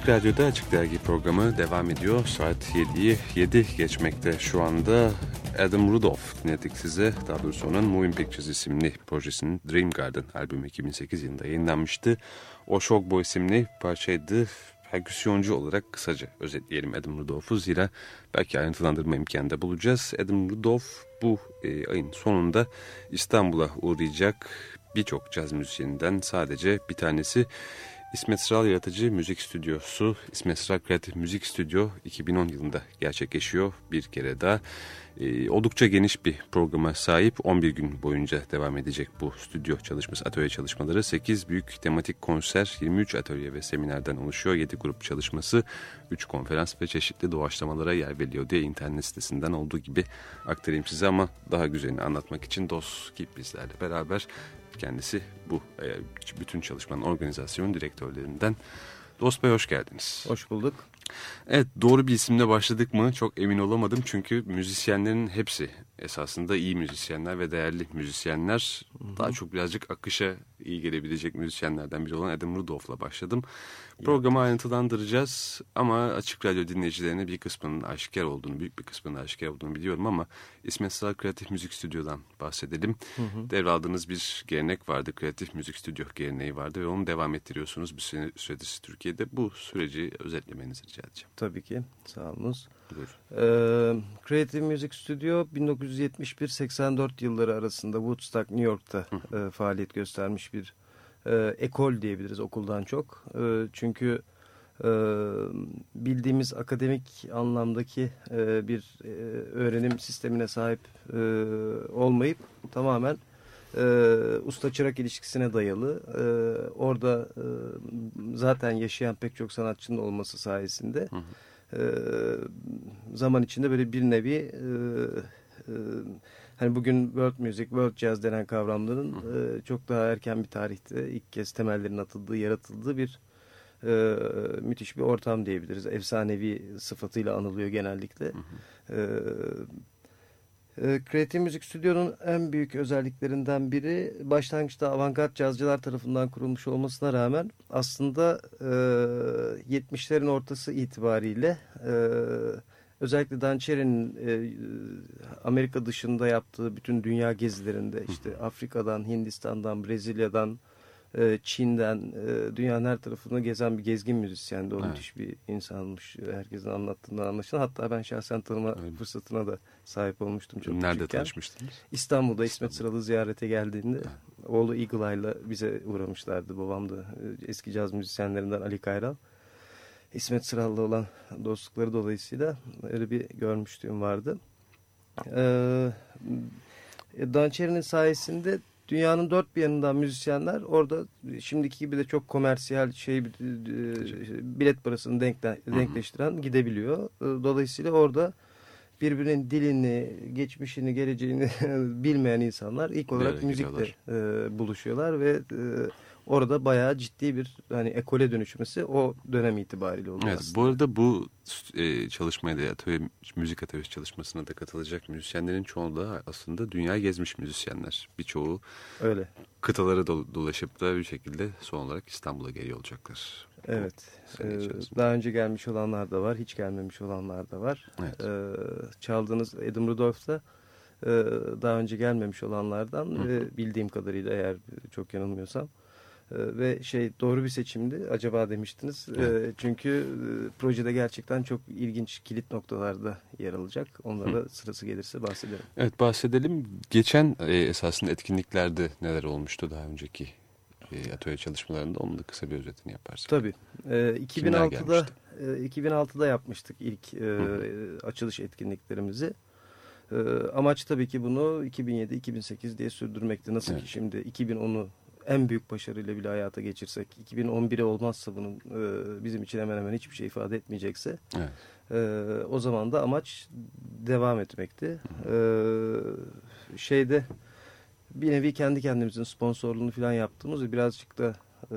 Açık Radyo'da Açık Dergi programı devam ediyor. Saat 7'yi 7 geçmekte şu anda. Adam Rudolph dinledik size. Daha doğrusu onun Moving Pictures isimli projesinin Dream Garden albümü 2008 yılında yayınlanmıştı. O Shogbo isimli parçaydı. Perküsyoncu olarak kısaca özetleyelim Adam Rudolph'u. Zira belki ayrıntılandırma imkanı da bulacağız. Adam Rudolph bu e, ayın sonunda İstanbul'a uğrayacak birçok caz müzisyeninden sadece bir tanesi İsmet Sıral Yaratıcı Müzik Stüdyosu, İsmet Sıral Kreatif Müzik Stüdyo 2010 yılında gerçekleşiyor bir kere daha. Ee, oldukça geniş bir programa sahip 11 gün boyunca devam edecek bu stüdyo çalışması, atölye çalışmaları. 8 büyük tematik konser, 23 atölye ve seminerden oluşuyor. 7 grup çalışması, 3 konferans ve çeşitli doğaçlamalara yer veriliyor diye internet sitesinden olduğu gibi aktarayım size ama daha güzelini anlatmak için DOS Kip bizlerle beraber kendisi bu e, bütün çalışmanın organizasyon direktörlerinden. Dost Bey hoş geldiniz. Hoş bulduk. Evet doğru bir isimle başladık mı çok emin olamadım. Çünkü müzisyenlerin hepsi esasında iyi müzisyenler ve değerli müzisyenler. Hı -hı. Daha çok birazcık akışa iyi gelebilecek müzisyenlerden biri olan Adam Rudolph'la başladım. Programı ayrıntılandıracağız ama Açık Radyo dinleyicilerine bir kısmının aşikar olduğunu, büyük bir kısmının aşikar olduğunu biliyorum ama İsmet Sağ Kreatif Müzik Stüdyo'dan bahsedelim. Hı hı. Devraldığınız bir gelenek vardı, Kreatif Müzik Stüdyo geleneği vardı ve onu devam ettiriyorsunuz bir süredir Türkiye'de. Bu süreci özetlemenizi rica edeceğim. Tabii ki, sağ olunuz. Ee, Creative Music Studio 1971-84 yılları arasında Woodstock, New York'ta e, faaliyet göstermiş bir e, ekol diyebiliriz okuldan çok. E, çünkü e, bildiğimiz akademik anlamdaki e, bir e, öğrenim sistemine sahip e, olmayıp tamamen e, usta-çırak ilişkisine dayalı. E, orada e, zaten yaşayan pek çok sanatçının olması sayesinde... Hı hı e, zaman içinde böyle bir nevi e, e, hani bugün world music, world jazz denen kavramların e, çok daha erken bir tarihte ilk kez temellerin atıldığı, yaratıldığı bir e, müthiş bir ortam diyebiliriz. Efsanevi sıfatıyla anılıyor genellikle. Hı hı. E, e, Kreatif Müzik Stüdyo'nun en büyük özelliklerinden biri başlangıçta avantgard cazcılar tarafından kurulmuş olmasına rağmen aslında e, 70'lerin ortası itibariyle e, özellikle Dan Cherry'nin e, Amerika dışında yaptığı bütün dünya gezilerinde işte Afrika'dan, Hindistan'dan, Brezilya'dan, e, Çin'den e, dünyanın her tarafını gezen bir gezgin müzisyendi. O evet. müthiş bir insanmış. Herkesin anlattığından anlaşılan. Hatta ben şahsen tanıma evet. fırsatına da sahip olmuştum. Çok Nerede küçükken. tanışmıştınız? İstanbul'da İsmet Sıralı ziyarete geldiğinde evet. oğlu Eagle Eye'la bize uğramışlardı. Babam da e, eski caz müzisyenlerinden Ali Kayral. İsmet Sıralı olan dostlukları dolayısıyla öyle bir görmüştüğüm vardı. Ee, Dançeri'nin sayesinde dünyanın dört bir yanından müzisyenler orada şimdiki gibi de çok komersiyel şey e, bilet parasını denkle, denkleştiren gidebiliyor. E, dolayısıyla orada birbirinin dilini, geçmişini, geleceğini bilmeyen insanlar ilk olarak Nereye müzikle e, buluşuyorlar ve e, orada bayağı ciddi bir hani ekole dönüşmesi o dönem itibariyle oluyor evet, aslında. Bu arada bu e, çalışmaya da atölye, müzik atölyesi çalışmasına da katılacak müzisyenlerin çoğu da aslında dünya gezmiş müzisyenler. Birçoğu Öyle. kıtaları do dolaşıp da bir şekilde son olarak İstanbul'a geliyor olacaklar. Evet. Ee, daha önce gelmiş olanlar da var. Hiç gelmemiş olanlar da var. Evet. Ee, çaldığınız Adam Rudolph da e, daha önce gelmemiş olanlardan ve bildiğim kadarıyla eğer çok yanılmıyorsam ve şey doğru bir seçimdi acaba demiştiniz. Ee, evet. çünkü e, projede gerçekten çok ilginç kilit noktalarda yer alacak. Onlara sırası gelirse bahsedelim. Evet bahsedelim. Geçen e, esasında etkinliklerde neler olmuştu daha önceki e, atölye çalışmalarında onun da kısa bir özetini yaparsın. Tabii. E, 2006'da e, 2006'da yapmıştık ilk e, açılış etkinliklerimizi. E, amaç tabii ki bunu 2007-2008 diye sürdürmekti. Nasıl evet. ki şimdi 2010'u en büyük başarıyla bile hayata geçirsek 2011'e olmazsa bunun e, bizim için hemen hemen hiçbir şey ifade etmeyecekse evet. e, o zaman da amaç devam etmekti. E, şeyde bir nevi kendi kendimizin sponsorluğunu falan yaptığımız birazcık da e,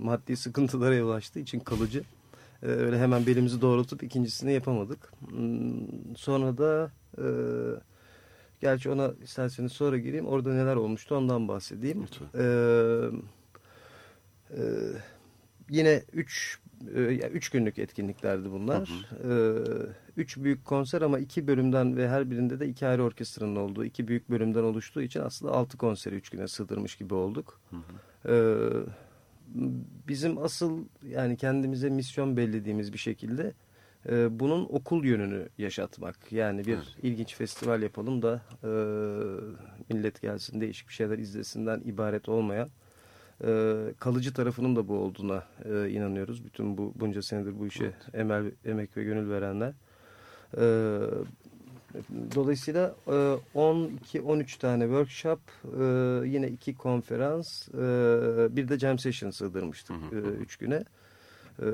maddi sıkıntılara yol açtığı için kalıcı. E, öyle hemen belimizi doğrultup ikincisini yapamadık. Hmm, sonra da e, Gerçi ona isterseniz sonra gireyim. Orada neler olmuştu ondan bahsedeyim. Ee, e, yine 3 üç günlük etkinliklerdi bunlar. Hı hı. Üç büyük konser ama iki bölümden ve her birinde de iki ayrı orkestranın olduğu iki büyük bölümden oluştuğu için aslında altı konseri üç güne sığdırmış gibi olduk. Hı hı. Bizim asıl yani kendimize misyon bellediğimiz bir şekilde bunun okul yönünü yaşatmak. Yani bir evet. ilginç festival yapalım da millet gelsin değişik bir şeyler izlesinden ibaret olmayan e, kalıcı tarafının da bu olduğuna e, inanıyoruz. Bütün bu bunca senedir bu işe evet. emel, emek ve gönül verenler. E, dolayısıyla e, 12-13 tane workshop, e, yine iki konferans, e, bir de jam session sığdırmıştık 3 e, güne. Ee,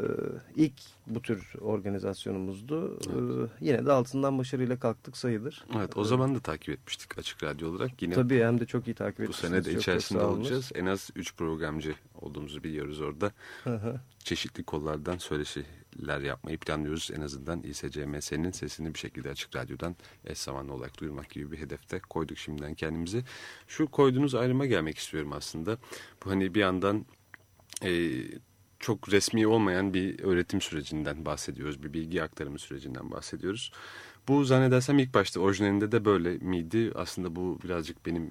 ilk bu tür organizasyonumuzdu. Evet. Ee, yine de altından başarıyla kalktık sayılır. Evet o zaman da takip etmiştik Açık Radyo olarak. Yine Tabii hem de çok iyi takip etmiştik. Bu sene de içerisinde olacağız. En az 3 programcı olduğumuzu biliyoruz orada. Çeşitli kollardan söyleşiler yapmayı planlıyoruz. En azından İSCMS'nin sesini bir şekilde Açık Radyo'dan eş zamanlı olarak duyurmak gibi bir hedefte koyduk şimdiden kendimizi. Şu koyduğunuz ayrıma gelmek istiyorum aslında. Bu hani bir yandan... E, çok resmi olmayan bir öğretim sürecinden bahsediyoruz. Bir bilgi aktarımı sürecinden bahsediyoruz. Bu zannedersem ilk başta orijinalinde de böyle miydi? Aslında bu birazcık benim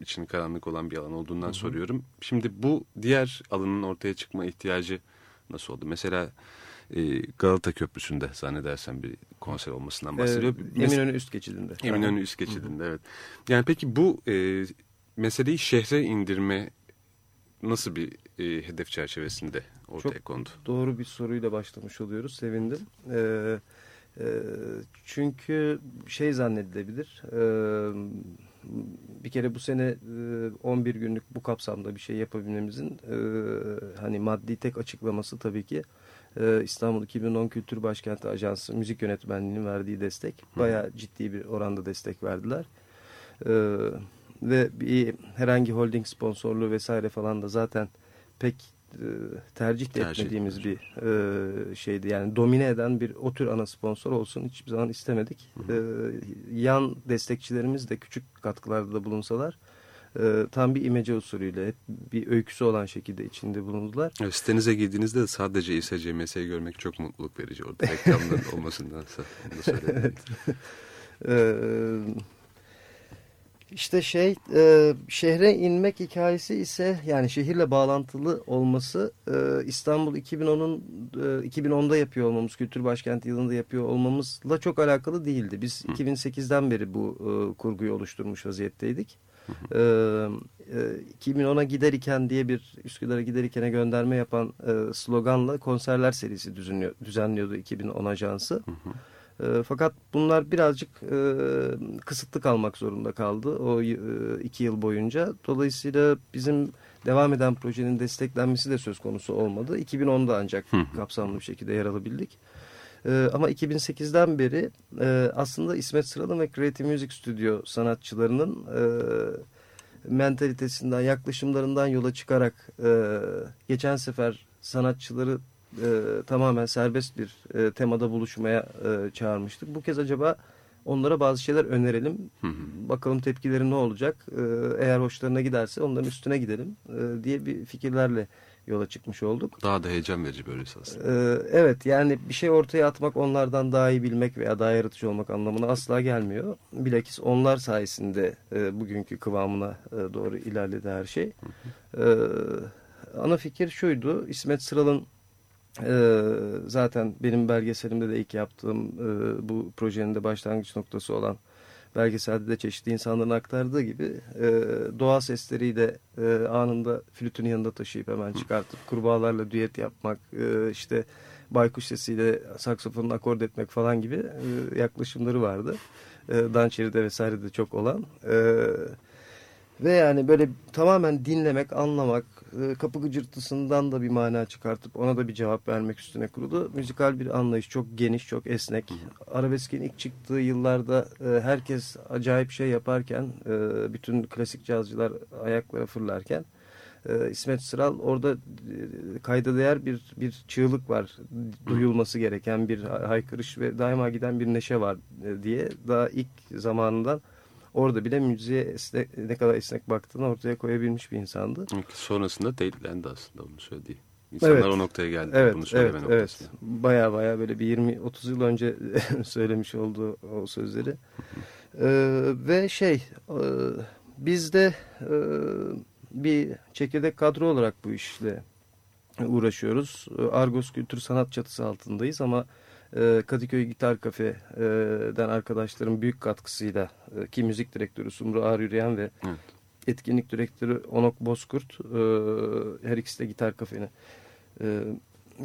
için karanlık olan bir alan olduğundan Hı -hı. soruyorum. Şimdi bu diğer alanın ortaya çıkma ihtiyacı nasıl oldu? Mesela e, Galata Köprüsü'nde zannedersem bir konser olmasından bahsediyor. Ee, Eminönü üst geçidinde. Eminönü üst geçidinde Hı -hı. evet. Yani peki bu e, meseleyi şehre indirme nasıl bir e, hedef çerçevesinde ortaya Çok kondu? doğru bir soruyla başlamış oluyoruz. Sevindim. Ee, e, çünkü şey zannedilebilir. E, bir kere bu sene e, 11 günlük bu kapsamda bir şey yapabilmemizin e, hani maddi tek açıklaması tabii ki e, İstanbul 2010 Kültür Başkenti Ajansı müzik yönetmenliğinin verdiği destek. Bayağı ciddi bir oranda destek verdiler. Evet ve bir herhangi holding sponsorluğu vesaire falan da zaten pek e, tercih de tercih etmediğimiz etmiş. bir e, şeydi. Yani domine eden bir o tür ana sponsor olsun hiçbir zaman istemedik. Hı hı. E, yan destekçilerimiz de küçük katkılarda da bulunsalar e, tam bir imece usulüyle hep bir öyküsü olan şekilde içinde bulundular. Evet, sitenize girdiğinizde de sadece İSCMS'yi görmek çok mutluluk verici orada reklamların olmasındansa. evet. İşte şey e, şehre inmek hikayesi ise yani şehirle bağlantılı olması e, İstanbul 2010'un e, 2010'da yapıyor olmamız Kültür Başkenti yılında yapıyor olmamızla çok alakalı değildi. Biz 2008'den beri bu e, kurguyu oluşturmuş vaziyetteydik. e, e, 2010'a gider diye bir Üsküdar'a gider gönderme yapan e, sloganla konserler serisi düzenliyordu 2010 ajansı. Hı hı. E, fakat bunlar birazcık e, kısıtlı kalmak zorunda kaldı o e, iki yıl boyunca. Dolayısıyla bizim devam eden projenin desteklenmesi de söz konusu olmadı. 2010'da ancak kapsamlı bir şekilde yer alabildik. E, ama 2008'den beri e, aslında İsmet Sıralın ve Creative Music Studio sanatçılarının e, mentalitesinden, yaklaşımlarından yola çıkarak e, geçen sefer sanatçıları e, tamamen serbest bir e, temada buluşmaya e, çağırmıştık. Bu kez acaba onlara bazı şeyler önerelim. Hı hı. Bakalım tepkileri ne olacak. E, eğer hoşlarına giderse onların üstüne gidelim e, diye bir fikirlerle yola çıkmış olduk. Daha da heyecan verici böyle aslında. Ee, evet yani bir şey ortaya atmak onlardan daha iyi bilmek veya daha yaratıcı olmak anlamına asla gelmiyor. Bilakis onlar sayesinde e, bugünkü kıvamına e, doğru ilerledi her şey. Hı hı. Ee, ana fikir şuydu İsmet Sıral'ın ee, zaten benim belgeselimde de ilk yaptığım e, bu projenin de başlangıç noktası olan belgeselde de çeşitli insanların aktardığı gibi e, doğa sesleriyle e, anında flütün yanında taşıyıp hemen çıkartıp kurbağalarla düet yapmak e, işte baykuş sesiyle saksafonunu akord etmek falan gibi e, yaklaşımları vardı. E, Dançeri'de vesaire de çok olan. Ve yani böyle tamamen dinlemek, anlamak, e, kapı gıcırtısından da bir mana çıkartıp ona da bir cevap vermek üstüne kurulu. Müzikal bir anlayış çok geniş, çok esnek. Arabeskin ilk çıktığı yıllarda e, herkes acayip şey yaparken, e, bütün klasik cazcılar ayaklara fırlarken İsmet Sıral orada kayda değer bir bir çığlık var. Duyulması gereken bir haykırış ve daima giden bir neşe var diye daha ilk zamanından orada bile müziğe esnek, ne kadar esnek baktığını ortaya koyabilmiş bir insandı. Sonrasında teyitlendi aslında onu söylediği. İnsanlar evet. o noktaya geldi. Evet, bunu söyleme evet, noktasına. evet. Baya baya böyle bir 20-30 yıl önce söylemiş olduğu o sözleri. ee, ve şey e, biz de e, bir çekirdek kadro olarak bu işle uğraşıyoruz. Argos Kültür Sanat çatısı altındayız ama Kadıköy Gitar Kafe'den arkadaşlarım büyük katkısıyla e, ki müzik direktörü Sumru Ağır Yürüyen ve evet. etkinlik direktörü Onok Bozkurt e, her ikisi de Gitar Kafe'ni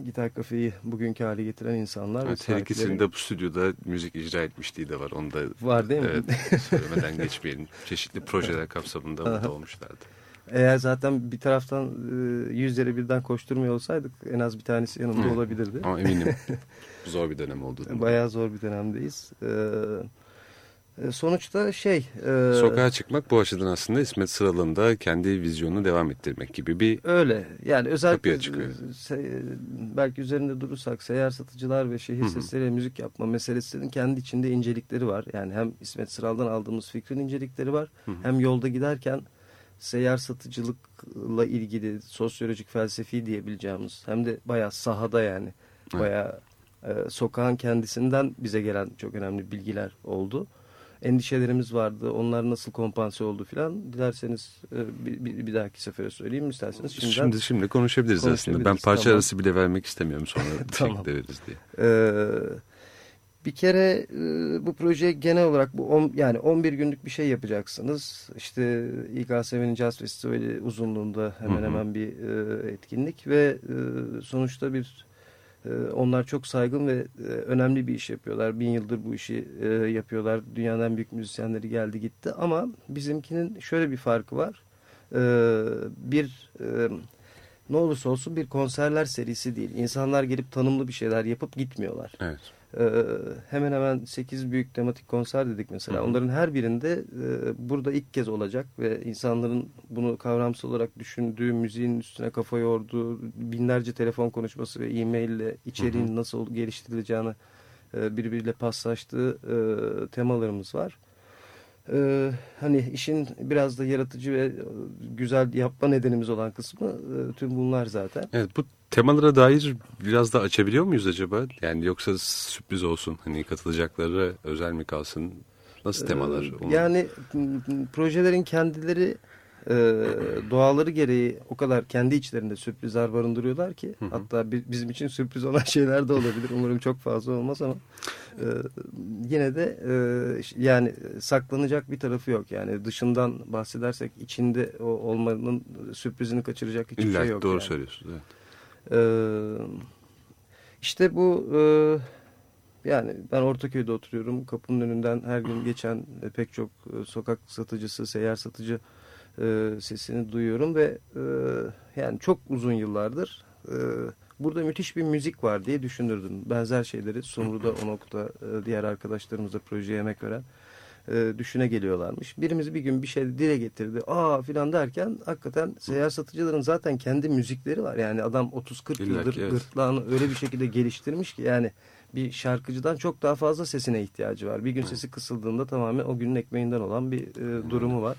Gitar Kafe'yi bugünkü hale getiren insanlar. Evet, her ikisinin de bu stüdyoda müzik icra etmişliği de var. Onu da var değil mi? Evet, söylemeden geçmeyelim. Çeşitli projeler kapsamında burada olmuşlardı. Eğer zaten bir taraftan e, yüzleri birden koşturmuyor olsaydık en az bir tanesi yanımda Hı. olabilirdi. Ama eminim zor bir dönem oldu. Bayağı zor bir dönemdeyiz. Ee, sonuçta şey... E, Sokağa çıkmak bu açıdan aslında İsmet Sıralı'nın da kendi vizyonunu devam ettirmek gibi bir Öyle. Yani özellikle se, belki üzerinde durursak seyyar satıcılar ve şehir Hı -hı. sesleriyle müzik yapma meselesinin kendi içinde incelikleri var. Yani hem İsmet Sıralı'dan aldığımız fikrin incelikleri var. Hı -hı. Hem yolda giderken seyyar satıcılıkla ilgili sosyolojik felsefi diyebileceğimiz hem de bayağı sahada yani bayağı e, sokağın kendisinden bize gelen çok önemli bilgiler oldu. Endişelerimiz vardı. Onlar nasıl kompanse oldu filan. Dilerseniz e, bir, bir, bir dahaki sefere söyleyeyim isterseniz. Şimdiden şimdi şimdi konuşabiliriz, konuşabiliriz aslında. Ben parça tamam. arası bile vermek istemiyorum sonra tamam. veririz diye. Ee, bir kere e, bu proje genel olarak bu on, yani 11 günlük bir şey yapacaksınız. İşte İKSV'nin Jazz Festivali uzunluğunda hemen hemen bir e, etkinlik ve e, sonuçta bir e, onlar çok saygın ve e, önemli bir iş yapıyorlar. Bin yıldır bu işi e, yapıyorlar. Dünyanın en büyük müzisyenleri geldi gitti ama bizimkinin şöyle bir farkı var. E, bir e, ne olursa olsun bir konserler serisi değil. İnsanlar gelip tanımlı bir şeyler yapıp gitmiyorlar. Evet. Ee, hemen hemen 8 büyük tematik konser dedik mesela. Hı hı. Onların her birinde e, burada ilk kez olacak ve insanların bunu kavramsal olarak düşündüğü, müziğin üstüne kafa yorduğu, binlerce telefon konuşması ve e-mail ile içeriğin hı hı. nasıl geliştirileceğini e, birbiriyle paslaştığı e, temalarımız var. Ee, hani işin biraz da yaratıcı ve güzel yapma nedenimiz olan kısmı e, tüm bunlar zaten. Evet bu temalara dair biraz da açabiliyor muyuz acaba? Yani yoksa sürpriz olsun hani katılacakları özel mi kalsın? Nasıl ee, temalar? Onu... Yani projelerin kendileri e, doğaları gereği o kadar kendi içlerinde sürprizler barındırıyorlar ki hı hı. hatta bizim için sürpriz olan şeyler de olabilir. Umarım çok fazla olmaz ama e, yine de e, yani saklanacak bir tarafı yok. Yani dışından bahsedersek içinde o olmanın sürprizini kaçıracak hiçbir İlla, şey yok. Doğru yani. söylüyorsunuz. Evet. E, işte bu e, yani ben Ortaköy'de oturuyorum. Kapının önünden her gün geçen pek çok e, sokak satıcısı, seyyar satıcı e, sesini duyuyorum ve e, yani çok uzun yıllardır e, burada müthiş bir müzik var diye düşünürdüm. Benzer şeyleri Sumru'da o nokta e, diğer arkadaşlarımız da projeye emek veren e, düşüne geliyorlarmış. Birimiz bir gün bir şey dile getirdi. Aa filan derken hakikaten seyyar satıcıların zaten kendi müzikleri var. Yani adam 30-40 yıldır evet. gırtlağını öyle bir şekilde geliştirmiş ki yani bir şarkıcıdan çok daha fazla sesine ihtiyacı var. Bir gün sesi kısıldığında tamamen o günün ekmeğinden olan bir e, durumu var.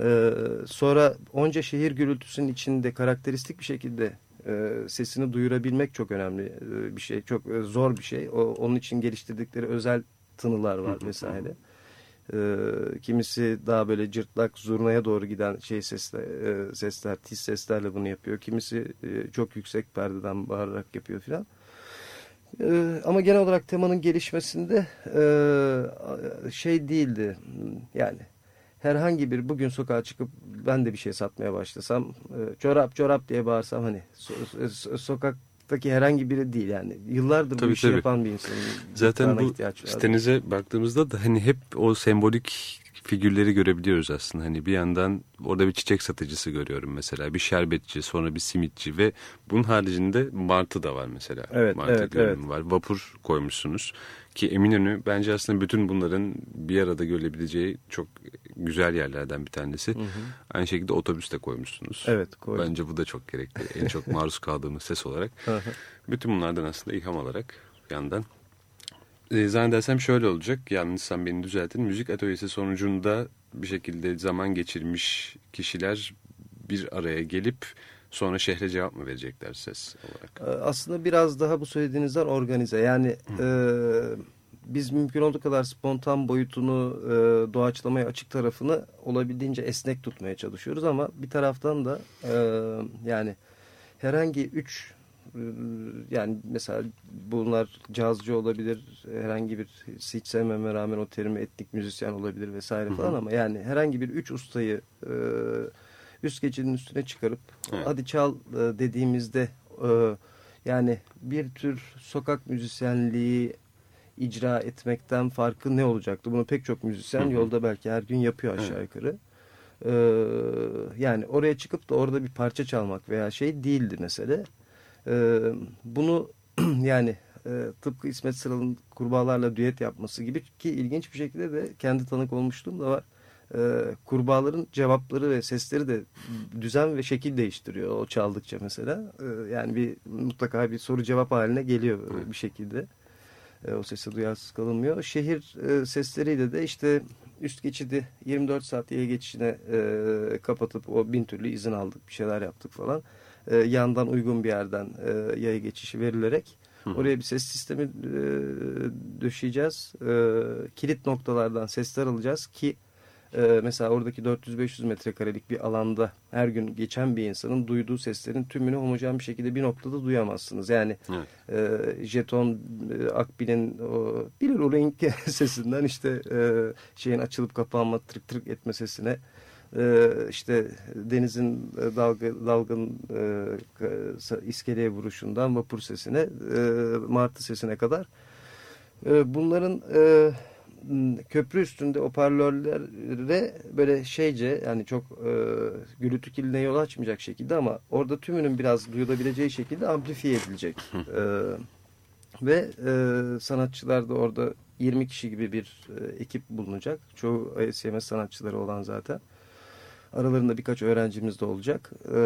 Ee, sonra onca şehir gürültüsünün içinde karakteristik bir şekilde e, sesini duyurabilmek çok önemli e, bir şey. Çok e, zor bir şey. O, onun için geliştirdikleri özel tınılar var vesaire. E, kimisi daha böyle cırtlak zurnaya doğru giden şey sesler, e, sesler, tiz seslerle bunu yapıyor. Kimisi e, çok yüksek perdeden bağırarak yapıyor filan. Ee, ama genel olarak temanın gelişmesinde e, şey değildi yani herhangi bir bugün sokağa çıkıp ben de bir şey satmaya başlasam e, çorap çorap diye bağırsam hani so, so, sokaktaki herhangi biri değil yani. Yıllardır tabii, bu işi tabii. yapan bir insanın zaten bu sitenize baktığımızda da hani hep o sembolik figürleri görebiliyoruz aslında. Hani bir yandan orada bir çiçek satıcısı görüyorum mesela. Bir şerbetçi, sonra bir simitçi ve bunun haricinde martı da var mesela. Evet, martı evet, evet. var. Vapur koymuşsunuz. Ki Eminönü bence aslında bütün bunların bir arada görülebileceği çok güzel yerlerden bir tanesi. Hı hı. Aynı şekilde otobüs de koymuşsunuz. Evet koydum. Bence bu da çok gerekli. en çok maruz kaldığımız ses olarak. bütün bunlardan aslında ilham alarak yandan e, zannedersem şöyle olacak. Yanlışsam beni düzeltin. Müzik atölyesi sonucunda bir şekilde zaman geçirmiş kişiler bir araya gelip Sonra şehre cevap mı verecekler ses olarak? Ee, aslında biraz daha bu söylediğinizden organize. Yani e, biz mümkün olduğu kadar spontan boyutunu, e, doğaçlamaya açık tarafını olabildiğince esnek tutmaya çalışıyoruz. Ama bir taraftan da e, yani herhangi üç e, yani mesela bunlar cazcı olabilir, herhangi bir hiç sevmeme rağmen o terimi etnik müzisyen olabilir vesaire falan ama yani herhangi bir üç ustayı e, üst geçidin üstüne çıkarıp evet. hadi çal e, dediğimizde e, yani bir tür sokak müzisyenliği icra etmekten farkı ne olacaktı? Bunu pek çok müzisyen yolda belki her gün yapıyor aşağı yukarı. Ee, yani oraya çıkıp da orada bir parça çalmak veya şey değildi mesele. Ee, bunu yani e, tıpkı İsmet Sıral'ın kurbağalarla düet yapması gibi ki ilginç bir şekilde de kendi tanık olmuşluğum da var e, kurbağaların cevapları ve sesleri de düzen ve şekil değiştiriyor o çaldıkça mesela. E, yani bir mutlaka bir soru cevap haline geliyor bir şekilde. O sesi duyarsız kalınmıyor. Şehir e, sesleriyle de işte üst geçidi 24 saat yaya geçişine e, kapatıp o bin türlü izin aldık bir şeyler yaptık falan. E, yandan uygun bir yerden e, yaya geçişi verilerek Oraya bir ses sistemi e, döşeyeceğiz. E, kilit noktalardan sesler alacağız ki e, mesela oradaki 400-500 metrekarelik bir alanda her gün geçen bir insanın duyduğu seslerin tümünü homojen bir şekilde bir noktada duyamazsınız. Yani evet. e, jeton, e, akbilin o bilir o renk sesinden işte e, şeyin açılıp kapanma tırık tırık etme sesine e, işte denizin e, dalga, dalgın e, iskeleye vuruşundan vapur sesine e, martı sesine kadar e, bunların e, köprü üstünde hoparlörlere böyle şeyce yani çok e, gürültü kirliliğine yol açmayacak şekilde ama orada tümünün biraz duyulabileceği şekilde amplifiye edilecek. e, ve e, sanatçılar da orada 20 kişi gibi bir e, ekip bulunacak. Çoğu ASMS sanatçıları olan zaten. Aralarında birkaç öğrencimiz de olacak. E,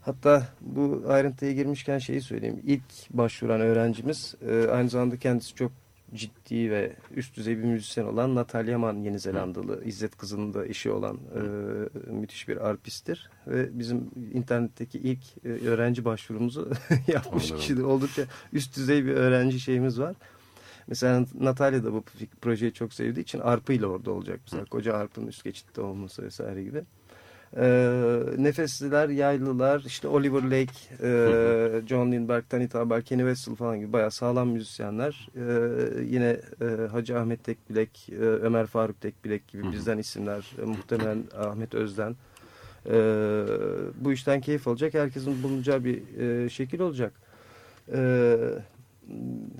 hatta bu ayrıntıya girmişken şeyi söyleyeyim. İlk başvuran öğrencimiz e, aynı zamanda kendisi çok ciddi ve üst düzey bir müzisyen olan Natalya Man Yeni Zelandalı. İzzet Kızı'nın da eşi olan e, müthiş bir arpisttir. Ve bizim internetteki ilk e, öğrenci başvurumuzu yapmış kişidir. Oldukça üst düzey bir öğrenci şeyimiz var. Mesela Natalya da bu projeyi çok sevdiği için arpıyla orada olacak. Mesela koca arpın üst geçitte olması vesaire gibi. E, Nefesliler, Yaylılar, işte Oliver Lake, e, John Lindbergh, Tanita Haber, Kenny Wessel falan gibi bayağı sağlam müzisyenler. E, yine e, Hacı Ahmet Tekbilek, e, Ömer Faruk Tekbilek gibi bizden isimler. E, muhtemelen Ahmet Özden. E, bu işten keyif alacak. Herkesin bulunacağı bir e, şekil olacak. E,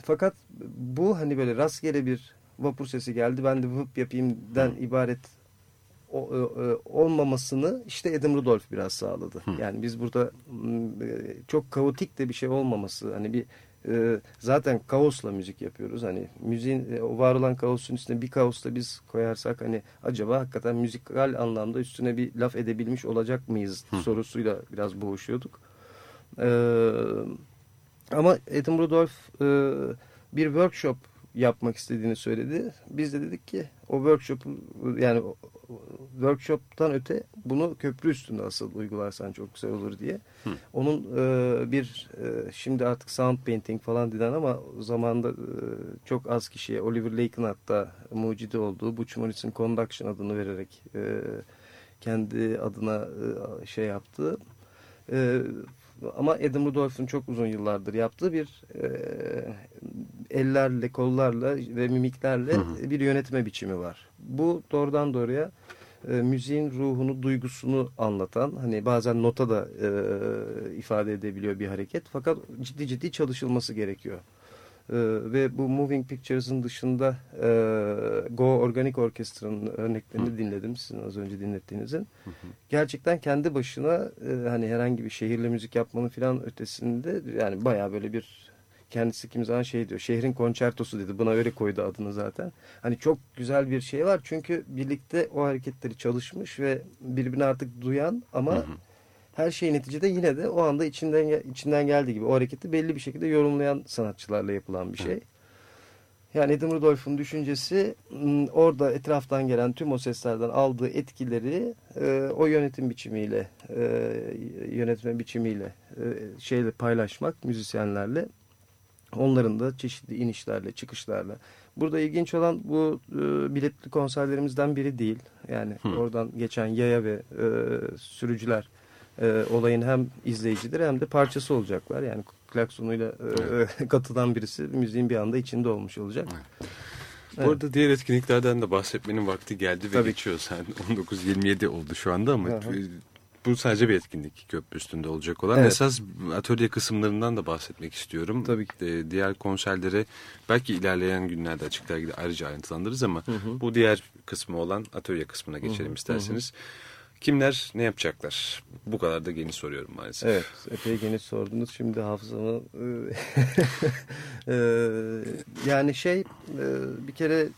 fakat bu hani böyle rastgele bir vapur sesi geldi ben de vıp yapayımden ibaret e, e, olmamasını işte Adam Rudolph biraz sağladı. Hı. Yani biz burada e, çok kaotik de bir şey olmaması hani bir zaten kaosla müzik yapıyoruz. Hani müziğin o var olan kaosun üstüne bir kaos da biz koyarsak hani acaba hakikaten müzikal anlamda üstüne bir laf edebilmiş olacak mıyız Hı. sorusuyla biraz boğuşuyorduk. Ama Adam Rudolph bir workshop yapmak istediğini söyledi. Biz de dedik ki o workshop'u yani workshop'tan öte bunu köprü üstünde asıl uygularsan çok güzel olur diye. Hı. Onun e, bir e, şimdi artık sound painting falan denen ama zamanda e, çok az kişiye Oliver Lake'ın hatta mucidi olduğu Butch Morris'in Conduction adını vererek e, kendi adına e, şey yaptığı e, ama Adam Rudolph'un çok uzun yıllardır yaptığı bir e, ellerle, kollarla ve mimiklerle hı hı. bir yönetme biçimi var. Bu doğrudan doğruya e, müziğin ruhunu, duygusunu anlatan, hani bazen nota da e, ifade edebiliyor bir hareket. Fakat ciddi ciddi çalışılması gerekiyor. E, ve bu Moving Pictures'ın dışında e, Go Organic Orchestra'nın örneklerini Hı. dinledim sizin az önce dinlettiğinizin. Hı hı. Gerçekten kendi başına e, hani herhangi bir şehirle müzik yapmanın filan ötesinde yani baya böyle bir kendisi kim zaman şey diyor. Şehrin konçertosu dedi. Buna öyle koydu adını zaten. Hani çok güzel bir şey var. Çünkü birlikte o hareketleri çalışmış ve birbirini artık duyan ama hı hı. Her şey neticede yine de o anda içinden içinden geldiği gibi o hareketi belli bir şekilde yorumlayan sanatçılarla yapılan bir şey. Yani Adam Rudolph'un düşüncesi orada etraftan gelen tüm o seslerden aldığı etkileri e, o yönetim biçimiyle, e, yönetme biçimiyle e, şeyle paylaşmak müzisyenlerle. Onların da çeşitli inişlerle, çıkışlarla. Burada ilginç olan bu e, biletli konserlerimizden biri değil. Yani Hı. oradan geçen yaya ve e, sürücüler e, olayın hem izleyicileri hem de parçası olacaklar. Yani klaksonuyla e, katılan birisi müziğin bir anda içinde olmuş olacak. Evet. Evet. Bu arada diğer etkinliklerden de bahsetmenin vakti geldi ve Tabii. geçiyor. Sen 19.27 oldu şu anda ama Aha. bu sadece bir etkinlik köprü üstünde olacak olan. Evet. Esas atölye kısımlarından da bahsetmek istiyorum. Tabii ki. Ee, diğer konserlere belki ilerleyen günlerde açık dergide ayrıca ayrıntılandırırız ama hı hı. bu diğer kısmı olan atölye kısmına geçelim hı hı. isterseniz. Hı hı. Kimler ne yapacaklar? Bu kadar da geniş soruyorum maalesef. Evet epey geniş sordunuz. Şimdi hafızamı e, yani şey e, bir kere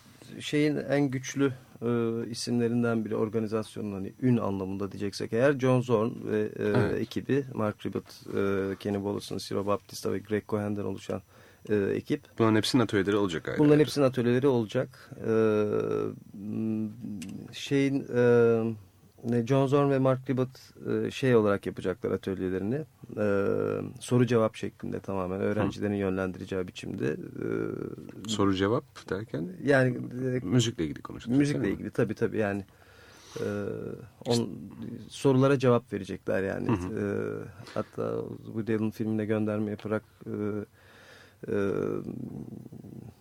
şeyin en güçlü e, isimlerinden biri organizasyonun hani ün anlamında diyeceksek eğer John Zorn ve e, evet. ekibi Mark Ribot, e, Kenny Wollesen, Ciro Baptista ve Greg Cohen'den oluşan e, ekip. Bunların hepsinin atölyeleri olacak galiba. Bunların hepsinin atölyeleri olacak. E, şeyin e, John Zorn ve Mark Ribot e, şey olarak yapacaklar atölyelerini. E, soru cevap şeklinde tamamen öğrencilerin Hı. yönlendireceği biçimde. E, soru cevap derken? Yani müzikle ilgili konuşacağız. Müzikle ilgili tabii tabii yani. on, sorulara cevap verecekler yani. Hı hı. hatta bu Dylan filmine gönderme yaparak e,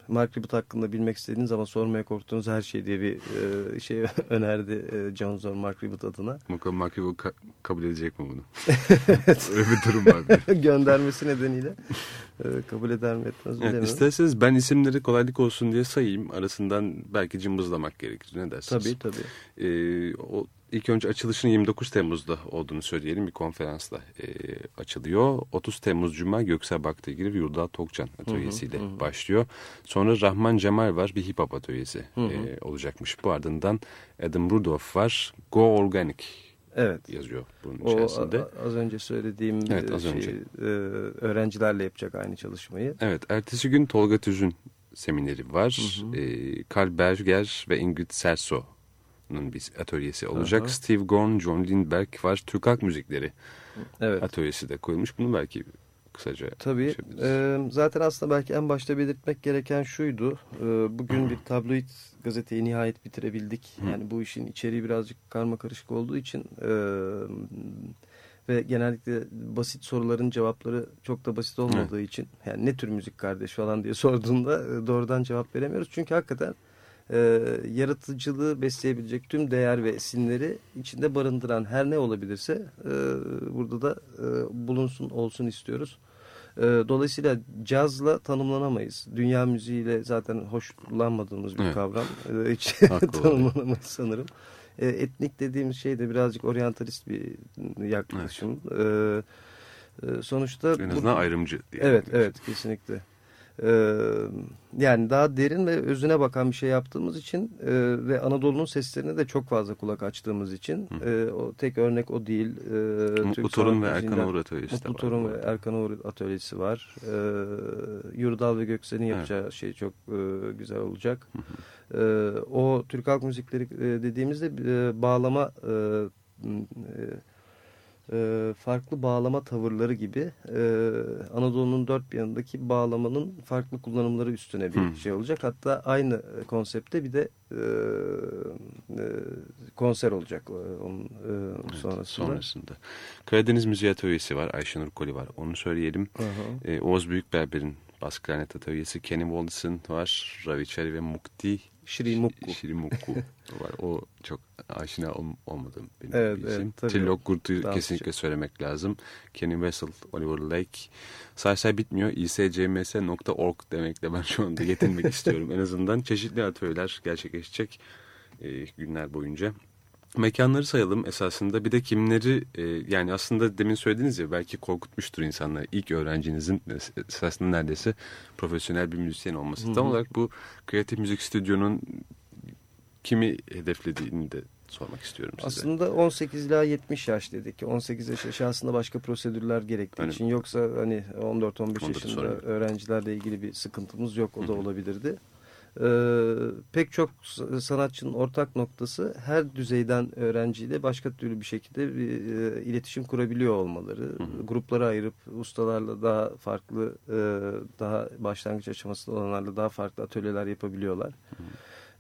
Mark Ribot hakkında bilmek istediğiniz ama sormaya korktuğunuz her şey diye bir e, şey önerdi e, John Zorn Mark Ribot adına. Bakalım Mark Ribot ka kabul edecek mi bunu? evet. Öyle bir durum var. Göndermesi nedeniyle e, kabul eder mi etmez evet, İsterseniz ben isimleri kolaylık olsun diye sayayım. Arasından belki cımbızlamak gerekir. Ne dersiniz? Tabii tabii. E, o İlk önce açılışın 29 Temmuz'da olduğunu söyleyelim. Bir konferansla e, açılıyor. 30 Temmuz Cuma Göksel Baktagir Yurda Tokcan atölyesiyle hı hı, hı. başlıyor. Sonra Rahman Cemal var. Bir hip hop atölyesi hı hı. E, olacakmış. Bu ardından Adam Rudolph var. Go Organic evet. yazıyor bunun o, içerisinde. az önce söylediğim evet, az şeyi, önce. E, öğrencilerle yapacak aynı çalışmayı. Evet. Ertesi gün Tolga Tüz'ün semineri var. Hı hı. E, Karl Berger ve Ingrid Serso bir atölyesi olacak. Aha. Steve Gorn, John Lindberg var. Türk halk müzikleri evet. atölyesi de koyulmuş. Bunu belki kısaca Tabii. E, zaten aslında belki en başta belirtmek gereken şuydu. E, bugün bir tabloid gazeteyi nihayet bitirebildik. Hı. Yani bu işin içeriği birazcık karma karışık olduğu için e, ve genellikle basit soruların cevapları çok da basit olmadığı Hı. için yani ne tür müzik kardeş falan diye sorduğunda doğrudan cevap veremiyoruz. Çünkü hakikaten e, yaratıcılığı besleyebilecek tüm değer ve esinleri içinde barındıran her ne olabilirse e, burada da e, bulunsun olsun istiyoruz. E, dolayısıyla cazla tanımlanamayız. Dünya müziğiyle zaten hoşlanmadığımız bir evet. kavram. E, hiç tanımlanamayız sanırım. E, etnik dediğimiz şey de birazcık oryantalist bir yaklaşım. Evet. E, e, sonuçta en azından bu, ayrımcı. Evet, evet kesinlikle. Ee, yani daha derin ve özüne bakan bir şey yaptığımız için e, ve Anadolu'nun seslerine de çok fazla kulak açtığımız için e, o tek örnek o değil. E, Mutlu Torun ve Erkan Uğur Atölyesi Mutlu Torun ve Erkan Uğur Atölyesi var. E, Yurdal ve Göksel'in yapacağı evet. şey çok e, güzel olacak. E, o Türk Halk Müzikleri e, dediğimizde e, bağlama e, e, e, farklı bağlama tavırları gibi e, Anadolu'nun dört bir yanındaki bağlamanın farklı kullanımları üstüne bir hmm. şey olacak. Hatta aynı konsepte bir de e, e, konser olacak e, onun e, evet, sonrasında. sonrasında. Karadeniz Müziği Atölyesi var. Ayşenur Koli var. Onu söyleyelim. E, Oğuz Büyükberber'in bas klarnet atölyesi. Kenny Wallison var. Ravichari ve Mukti Shirimukku. Shirimukku var. O çok aşina ol, olmadığım benim evet, bir isim. Evet, Tillok Gurt'u kesinlikle şey. söylemek lazım. Kenny Wessel, Oliver Lake. Say say bitmiyor. iscms.org demekle ben şu anda yetinmek istiyorum. En azından çeşitli atölyeler gerçekleşecek e, günler boyunca. Mekanları sayalım esasında bir de kimleri e, yani aslında demin söylediğiniz ya belki korkutmuştur insanlar ilk öğrencinizin esasında neredeyse profesyonel bir müzisyen olması. Hı -hı. Tam olarak bu kreatif müzik stüdyonun kimi hedeflediğini de sormak istiyorum size. Aslında 18 ila 70 yaş dedik. 18 yaş aşağısında başka prosedürler gerektiği Öyle için. Yoksa hani 14-15 yaşında öğrencilerle ilgili bir sıkıntımız yok. O da Hı -hı. olabilirdi. E, pek çok sanatçının ortak noktası her düzeyden öğrenciyle başka türlü bir şekilde bir e, iletişim kurabiliyor olmaları. Hı hı. Gruplara ayırıp ustalarla daha farklı, e, daha başlangıç aşamasında olanlarla daha farklı atölyeler yapabiliyorlar. Hı hı.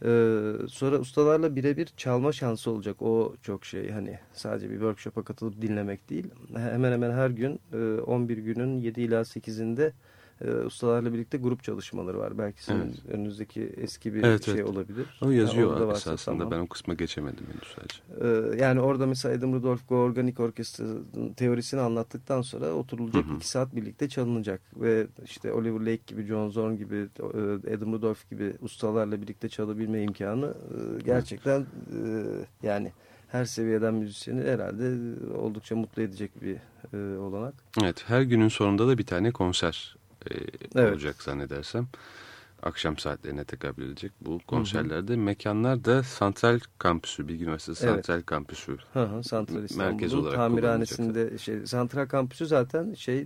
Ee, sonra ustalarla birebir çalma şansı olacak. O çok şey hani sadece bir workshop'a katılıp dinlemek değil. Hemen hemen her gün 11 günün 7 ila 8'inde e, ustalarla birlikte grup çalışmaları var. Belki senin evet. önünüzdeki eski bir evet, şey evet. olabilir. O yazıyor yani esasında. Tamam. Ben o kısma geçemedim henüz sadece. E, yani orada mesela Adam Rudolph Go Organik Orkestra'nın teorisini anlattıktan sonra oturulacak hı hı. iki saat birlikte çalınacak. Ve işte Oliver Lake gibi, John Zorn gibi, e, Adam Rudolph gibi ustalarla birlikte çalabilme imkanı e, gerçekten e, yani her seviyeden müzisyeni herhalde oldukça mutlu edecek bir e, olanak. Evet her günün sonunda da bir tane konser e, evet. olacak zannedersem. Akşam saatlerine tekabül edecek bu konserlerde. Hı hı. Mekanlar da Santral Kampüsü, Bilgi Üniversitesi evet. Santral Kampüsü. Hı hı, Santral merkez olarak tamirhanesinde şey Santral Kampüsü zaten şey e,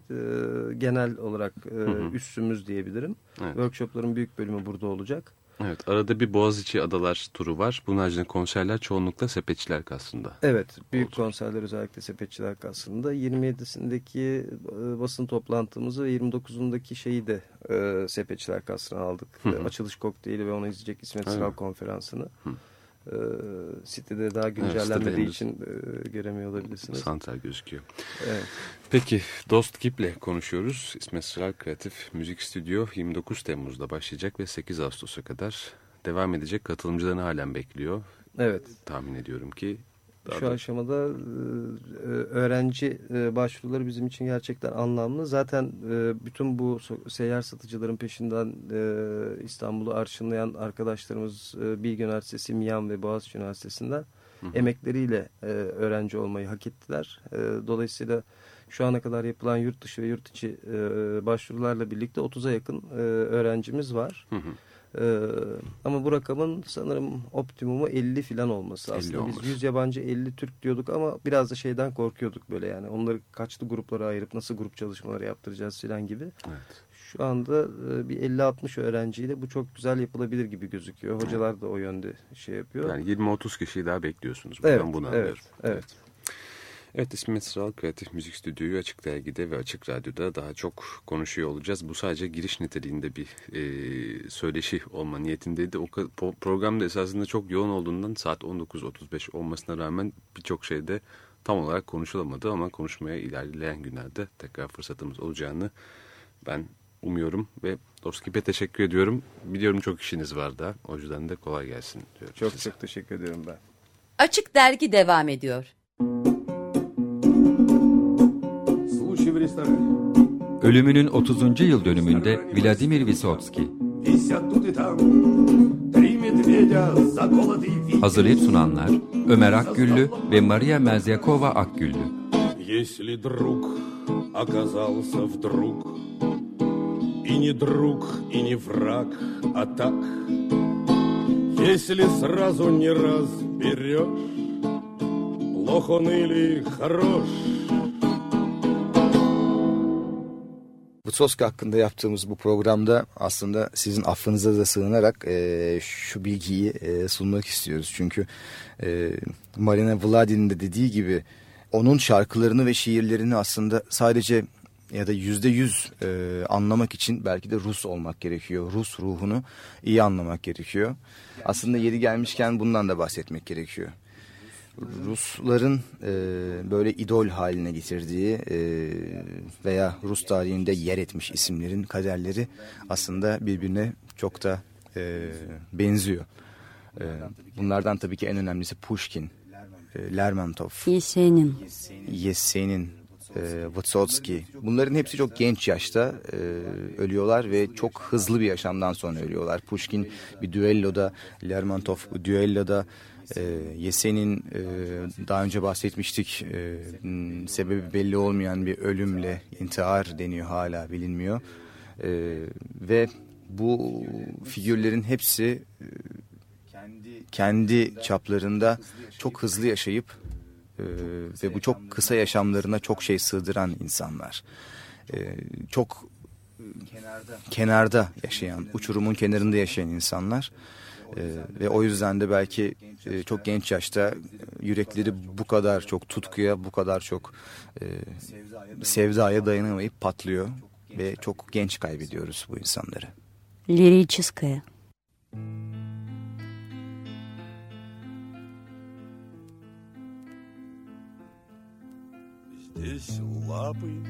genel olarak e, hı hı. üssümüz diyebilirim. Evet. Workshopların büyük bölümü burada olacak. Evet arada bir Boğaziçi Adalar turu var. Bunun haricinde konserler çoğunlukla Sepetçiler Kasrı'nda. Evet büyük olacak. konserler özellikle Sepetçiler Kasrı'nda. 27'sindeki e, basın toplantımızı ve 29'undaki şeyi de e, Sepetçiler Kasrı'na aldık. Hı hı. Açılış kokteyli ve onu izleyecek İsmet Sıral konferansını. Hı e, sitede daha güncellenmediği evet, için e, göremiyor olabilirsiniz. Santral gözüküyor. Evet. Peki Dost Kip'le konuşuyoruz. İsmet Sıral Kreatif Müzik Stüdyo 29 Temmuz'da başlayacak ve 8 Ağustos'a kadar devam edecek. Katılımcılarını halen bekliyor. Evet. Tahmin ediyorum ki şu da... aşamada e, öğrenci e, başvuruları bizim için gerçekten anlamlı. Zaten e, bütün bu seyyar satıcıların peşinden İstanbul'u arşınlayan arkadaşlarımız Bilgi Üniversitesi, Miyan ve Boğaziçi Üniversitesi'nden hı hı. emekleriyle öğrenci olmayı hak ettiler. Dolayısıyla şu ana kadar yapılan yurt dışı ve yurt içi başvurularla birlikte 30'a yakın öğrencimiz var. Hı hı. Ee, ama bu rakamın sanırım optimumu 50 falan olması. Aslında biz 100 yabancı 50 Türk diyorduk ama biraz da şeyden korkuyorduk böyle yani. Onları kaçlı gruplara ayırıp nasıl grup çalışmaları yaptıracağız falan gibi. Evet. Şu anda e, bir 50-60 öğrenciyle bu çok güzel yapılabilir gibi gözüküyor. Hocalar da o yönde şey yapıyor. Yani 20-30 kişiyi daha bekliyorsunuz. Buradan evet, bunu evet, evet. evet. Evet İsmet Sıral Kreatif Müzik Stüdyo'yu Açık Dergi'de ve Açık Radyo'da daha çok konuşuyor olacağız. Bu sadece giriş niteliğinde bir e, söyleşi olma niyetindeydi. O programda esasında çok yoğun olduğundan saat 19.35 olmasına rağmen birçok şeyde tam olarak konuşulamadı ama konuşmaya ilerleyen günlerde tekrar fırsatımız olacağını ben umuyorum ve Doskip'e teşekkür ediyorum. Biliyorum çok işiniz var da o yüzden de kolay gelsin diyorum Çok size. çok teşekkür ediyorum ben. Açık Dergi devam ediyor. Ölümünün 30. yıl dönümünde Vladimir Vysotsky. Hazırlayıp sunanlar Ömer Akgüllü ve Maria Melzyakova Akgüllü. Если друг оказался вдруг И не друг, и не враг, а так Если сразу не разберешь Плох он или хорош Vutsoska hakkında yaptığımız bu programda aslında sizin affınıza da sığınarak e, şu bilgiyi e, sunmak istiyoruz. Çünkü e, Marina Vladin'in de dediği gibi onun şarkılarını ve şiirlerini aslında sadece ya da yüzde yüz e, anlamak için belki de Rus olmak gerekiyor. Rus ruhunu iyi anlamak gerekiyor. Aslında yeri gelmişken bundan da bahsetmek gerekiyor. Rusların e, böyle idol haline getirdiği e, veya Rus tarihinde yer etmiş isimlerin kaderleri aslında birbirine çok da e, benziyor. E, bunlardan tabii ki en önemlisi Pushkin, e, Lermontov, Yesenin, Yesenin, e, Vysotsky. Bunların hepsi çok genç yaşta e, ölüyorlar ve çok hızlı bir yaşamdan sonra ölüyorlar. Pushkin bir düelloda, Lermontov düelloda e, Yesen'in e, daha önce bahsetmiştik e, sebebi belli olmayan bir ölümle intihar deniyor hala bilinmiyor. E, ve bu figürlerin hepsi e, kendi çaplarında çok hızlı yaşayıp e, ve bu çok kısa yaşamlarına çok şey sığdıran insanlar. E, çok kenarda yaşayan, uçurumun kenarında yaşayan insanlar. Ee, ve o yüzden de belki e, çok genç yaşta yürekleri bu kadar çok tutkuya, bu kadar çok e, sevdaya dayanamayıp patlıyor. Ve çok genç kaybediyoruz bu insanları. Лирическое. Здесь лапы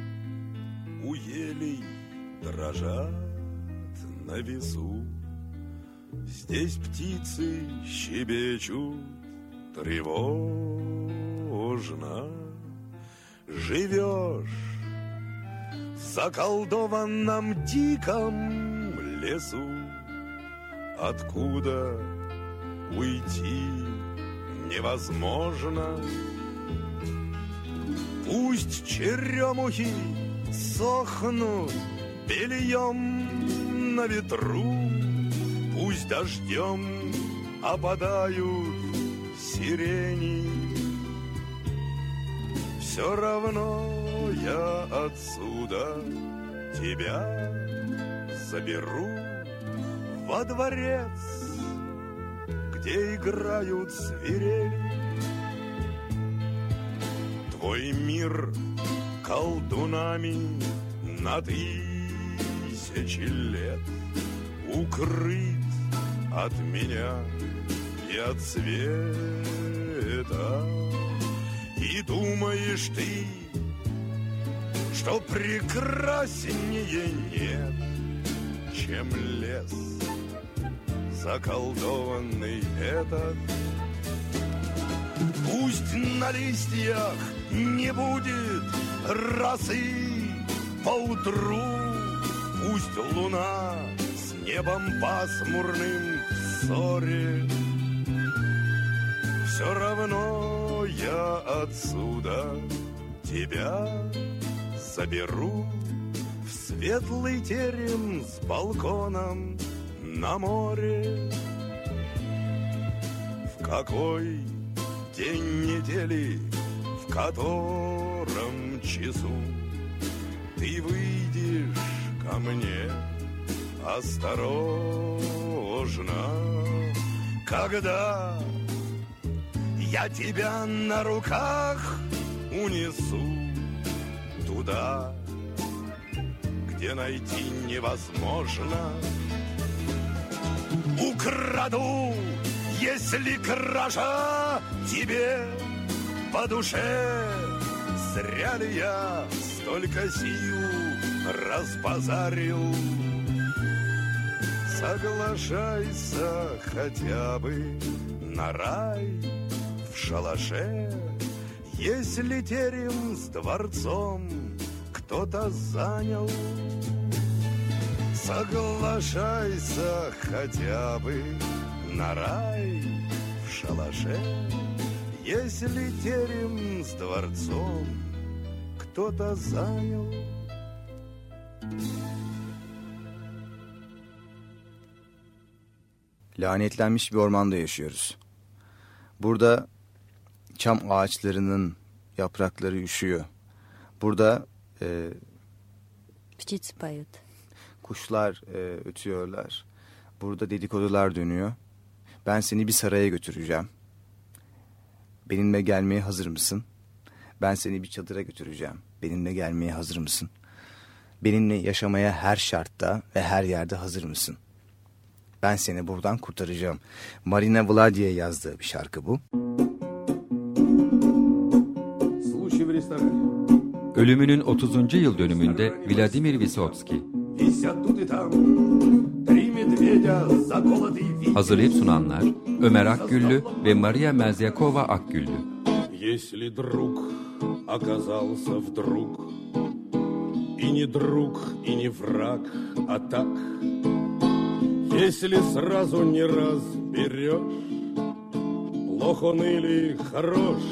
у елей дрожат на весу. Здесь птицы щебечут тревожно. Живешь в заколдованном диком лесу, Откуда уйти невозможно. Пусть черемухи сохнут бельем на ветру, Пусть дождем опадают сирени. Все равно я отсюда тебя заберу во дворец, где играют свирели. Твой мир колдунами на тысячи лет укрыт от меня и от света. И думаешь ты, что прекраснее нет, чем лес заколдованный этот. Пусть на листьях не будет росы поутру, пусть луна с небом пасмурным ссоре. Все равно я отсюда тебя заберу в светлый терем с балконом на море. В какой день недели, в котором часу ты выйдешь ко мне осторожно, когда я тебя на руках унесу туда, где найти невозможно. Украду, если кража тебе по душе, зря ли я столько сил разбазарил. Соглашайся хотя бы на рай в шалаше, если терем с дворцом кто-то занял. Соглашайся хотя бы на рай в шалаше, если терем с дворцом кто-то занял. lanetlenmiş bir ormanda yaşıyoruz. Burada çam ağaçlarının yaprakları üşüyor. Burada e, kuşlar e, ötüyorlar. Burada dedikodular dönüyor. Ben seni bir saraya götüreceğim. Benimle gelmeye hazır mısın? Ben seni bir çadıra götüreceğim. Benimle gelmeye hazır mısın? Benimle yaşamaya her şartta ve her yerde hazır mısın?'' Ben seni buradan kurtaracağım. Marina Vladiye yazdığı bir şarkı bu. Случай в ресторане. Ölümünün 30. yıl dönümünde Vladimir Vysotsky Висят тут и там три медведя, заколотые в hazırlayıp sunanlar Ömer Akgüllü ve Maria Mezyakova Akgüllü. Если друг оказался вдруг И не друг, и не враг, а так Если сразу не разберешь Плох он или хорош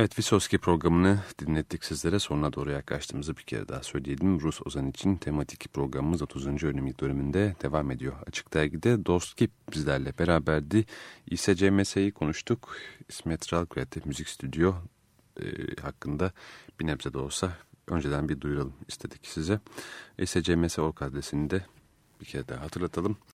Evet Visoski programını dinlettik sizlere. Sonuna doğru yaklaştığımızı bir kere daha söyleyelim. Rus Ozan için tematik programımız 30. önümlük döneminde devam ediyor. Açık Dergi'de Dostkip bizlerle beraberdi. İSCMS'yi konuştuk. İsmet Ralkret'te Müzik Stüdyo e, hakkında bir nebze de olsa önceden bir duyuralım istedik size. SCMS Org adresini de bir kere daha hatırlatalım.